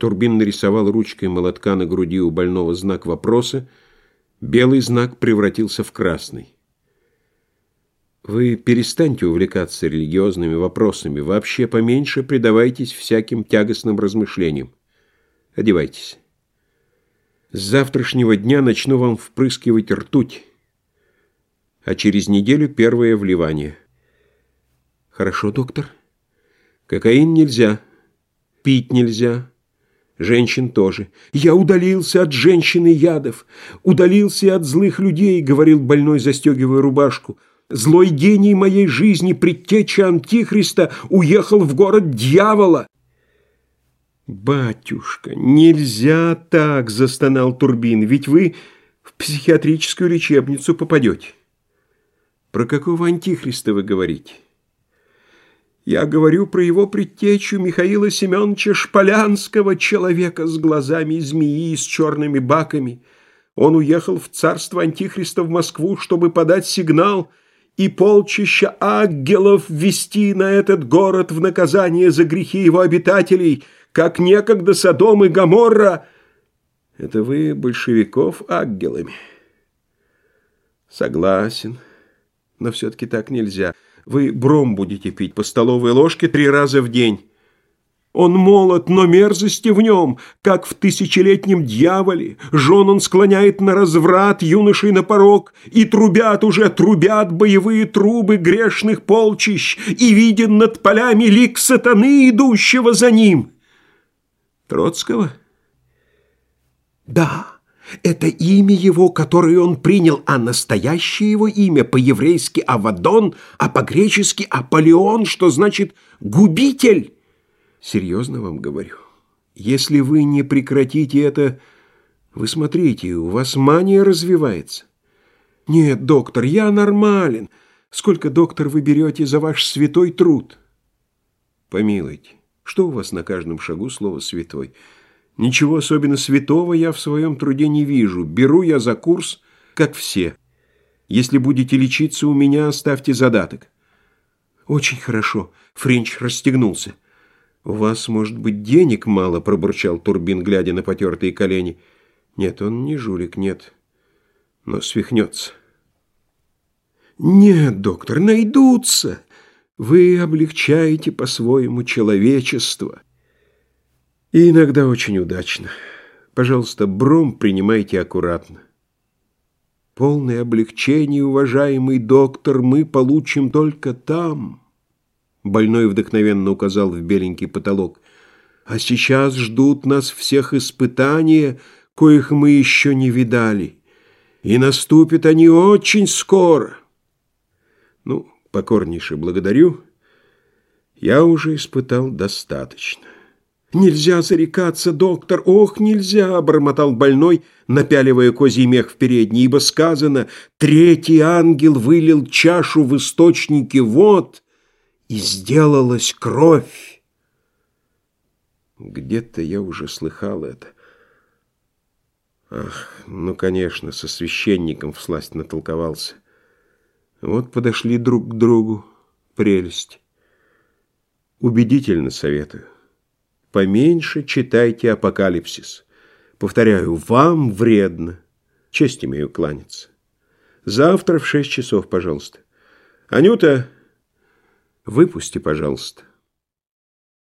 Турбин нарисовал ручкой молотка на груди у больного знак вопроса. Белый знак превратился в красный. Вы перестаньте увлекаться религиозными вопросами. Вообще поменьше предавайтесь всяким тягостным размышлениям. Одевайтесь. С завтрашнего дня начну вам впрыскивать ртуть, а через неделю первое вливание. Хорошо, доктор. Кокаин нельзя, пить нельзя, женщин тоже. Я удалился от женщин и ядов, удалился от злых людей, говорил больной, застегивая рубашку. Злой гений моей жизни, предтеча Антихриста, уехал в город дьявола. «Батюшка, нельзя так!» – застонал Турбин. «Ведь вы в психиатрическую лечебницу попадете». «Про какого антихриста вы говорите?» «Я говорю про его предтечу Михаила Семеновича Шполянского, человека с глазами змеи и с черными баками. Он уехал в царство антихриста в Москву, чтобы подать сигнал и полчища ангелов ввести на этот город в наказание за грехи его обитателей – как некогда Содом и Гоморра. Это вы большевиков ангелами. Согласен, но все-таки так нельзя. Вы бром будете пить по столовой ложке три раза в день. Он молод, но мерзости в нем, как в тысячелетнем дьяволе. Жен он склоняет на разврат, юношей на порог, и трубят уже, трубят боевые трубы грешных полчищ, и виден над полями лик сатаны, идущего за ним». Троцкого? Да, это имя его, которое он принял, а настоящее его имя по-еврейски Авадон, а по-гречески Аполеон, что значит «губитель». Серьезно вам говорю, если вы не прекратите это, вы смотрите, у вас мания развивается. Нет, доктор, я нормален. Сколько, доктор, вы берете за ваш святой труд? Помилуйте. Что у вас на каждом шагу слово «святой»? Ничего особенно святого я в своем труде не вижу. Беру я за курс, как все. Если будете лечиться у меня, оставьте задаток. Очень хорошо. Френч расстегнулся. У вас, может быть, денег мало, пробурчал Турбин, глядя на потертые колени. Нет, он не жулик, нет. Но свихнется. Нет, доктор, найдутся. Вы облегчаете по-своему человечество. И иногда очень удачно. Пожалуйста, бром принимайте аккуратно. Полное облегчение, уважаемый доктор, мы получим только там. Больной вдохновенно указал в беленький потолок. А сейчас ждут нас всех испытания, коих мы еще не видали. И наступят они очень скоро. Ну, покорнейше благодарю. Я уже испытал достаточно. «Нельзя зарекаться, доктор! Ох, нельзя!» — обормотал больной, напяливая козий мех в передний, ибо сказано «Третий ангел вылил чашу в источнике вод, и сделалась кровь». Где-то я уже слыхал это. Ах, ну, конечно, со священником всласть натолковался. Вот подошли друг к другу. Прелесть. Убедительно советую. Поменьше читайте апокалипсис. Повторяю, вам вредно. Честь имею кланяться. Завтра в шесть часов, пожалуйста. Анюта, выпусти, пожалуйста.